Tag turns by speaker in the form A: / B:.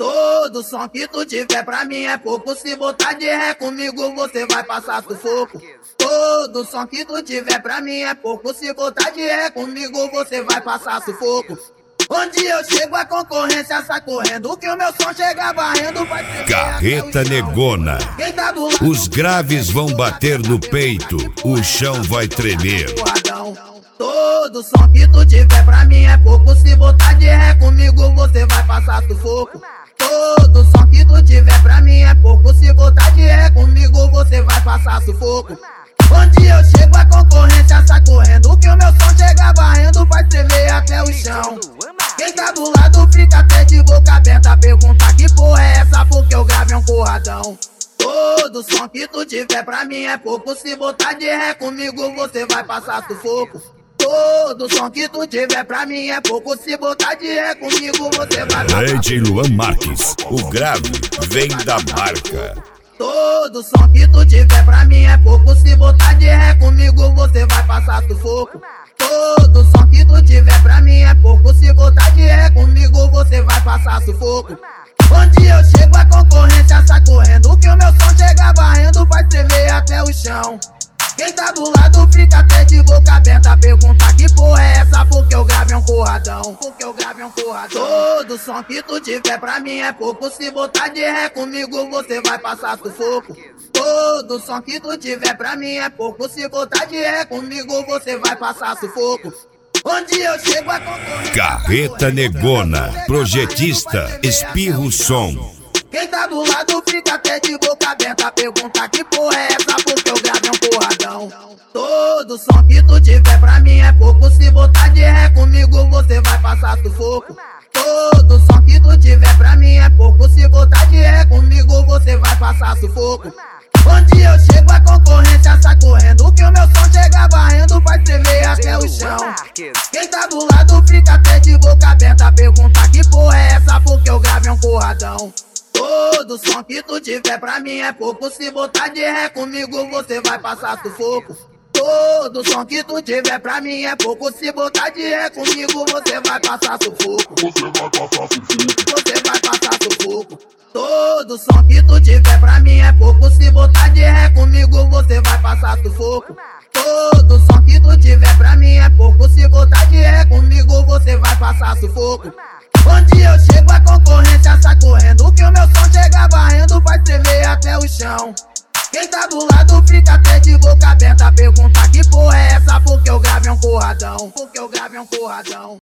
A: Todo som que tu tiver pra mim é pouco. Se botar de ré comigo, você vai passar sufoco. Todo som que tu tiver pra mim é pouco. Se botar de ré comigo, você vai passar sufoco. Onde eu chego, a concorrência sai correndo. Que o meu som chega varrendo, vai tremer
B: Carreta. Negona.
A: Tá
B: Os graves vão bater no peito, o chão vai tremer.
A: Todo som que tu tiver pra mim é pouco. Se botar de ré comigo, você vai passar sufoco. Todo som que tu tiver pra mim é pouco. Se botar de ré comigo, você vai passar sufoco. Onde eu chego, a concorrência sai correndo. Que o meu som chega varrendo, vai tremer até o chão. Quem tá do lado fica até de boca aberta. Pergunta que porra é essa, porque eu gravei um porradão. Todo som que tu tiver pra mim é pouco. Se botar de ré comigo, você vai passar sufoco. Todo som que tu tiver pra mim é pouco. Se botar de ré comigo, você vai passar
B: DJ Luan Marques, o grave vem da marca.
A: Todo som que tu tiver pra mim é pouco. Se botar de ré comigo, você vai passar sufoco. Todo som que tu tiver pra mim é pouco. Se botar de ré comigo, você vai passar sufoco. Onde eu chego, a concorrência sai correndo. Que o meu som chega varrendo, vai tremer até o chão. Quem tá do lado fica até de boca porradão. Porque eu gravei um porradão. Todo som que tu tiver pra mim é pouco. Se botar de ré comigo, você vai passar sufoco. Todo som que tu tiver pra mim é pouco. Se botar de ré comigo, você vai passar sufoco. Onde eu chego, a concorrência.
B: Carreta Negona, projetista, espirro o som.
A: Quem tá do lado fica até de boca aberta. Pergunta que porra é essa, porque eu gravei um porradão. Todo som que tu tiver pra mim é sufoco. Todo som que tu tiver pra mim é pouco. Se botar de ré comigo, você vai passar sufoco. Onde eu chego, a concorrência sai correndo. Que o meu som chega varrendo, vai tremer até o chão. Quem tá do lado fica até de boca aberta. Pergunta que porra é essa, porque eu gravei um porradão. Todo som que tu tiver pra mim é pouco. Se botar de ré comigo, você vai passar sufoco. Todo som que tu tiver pra mim é pouco. Se botar de ré comigo, você vai passar sufoco. Você vai passar sufoco. Todo som que tu tiver pra mim é pouco. Se botar de ré comigo, você vai passar sufoco. Todo som que tu tiver pra mim é pouco. Se botar de ré comigo, você vai passar sufoco. Onde eu chego, a concorrência sai correndo. Que o meu som chega varrendo, vai tremer até o chão. Quem tá do lado fica até de Porque eu gravei um porradão.